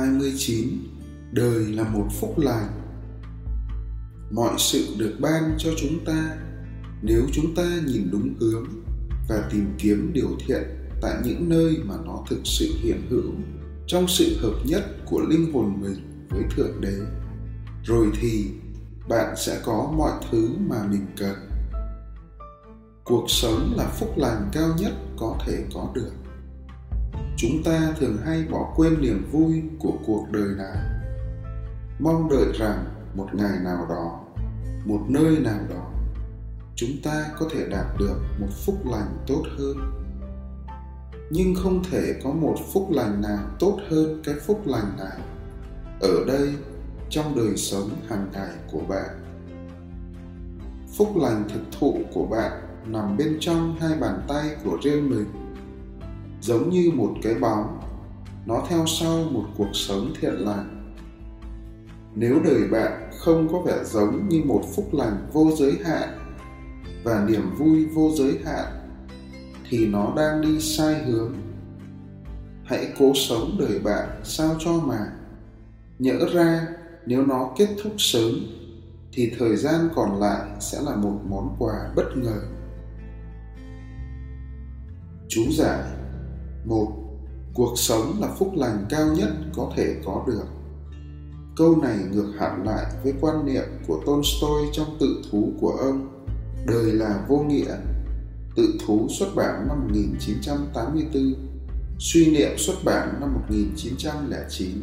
29 Đời là một phúc lành. Mọi sự được ban cho chúng ta nếu chúng ta nhìn đúng hướng và tìm kiếm điều thiện tại những nơi mà nó thực sự hiện hữu, trong sự hợp nhất của linh hồn mình với thượng đế. Rồi thì, bạn sẽ có mọi thứ mà mình cần. Cuộc sống là phúc lành cao nhất có thể có được chúng ta thường hay bỏ quên niềm vui của cuộc đời này. Mong đợi rằng một ngày nào đó, một nơi nào đó, chúng ta có thể đạt được một phúc lành tốt hơn. Nhưng không thể có một phúc lành nào tốt hơn cái phúc lành này ở đây trong đời sống hàng ngày của bạn. Phúc lành thực thụ của bạn nằm bên trong hai bàn tay của riêng mình giống như một cái bóng. Nó theo sau một cuộc sống thiện lành. Nếu đời bạn không có vẻ giống như một phúc lành vô giới hạn và niềm vui vô giới hạn, thì nó đang đi sai hướng. Hãy cố sống đời bạn sao cho mà. Nhỡ ra nếu nó kết thúc sớm, thì thời gian còn lại sẽ là một món quà bất ngờ. Chú giải một, cuộc sống là phúc lành cao nhất có thể có được. Câu này ngược hẳn lại với quan niệm của tolstoy trong tự thú của ông, đời là vô nghĩa. Tự thú xuất bản năm 1984 suy niệm xuất bản năm 1909